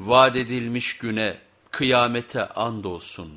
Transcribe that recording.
Vaat edilmiş güne, kıyamete andolsun.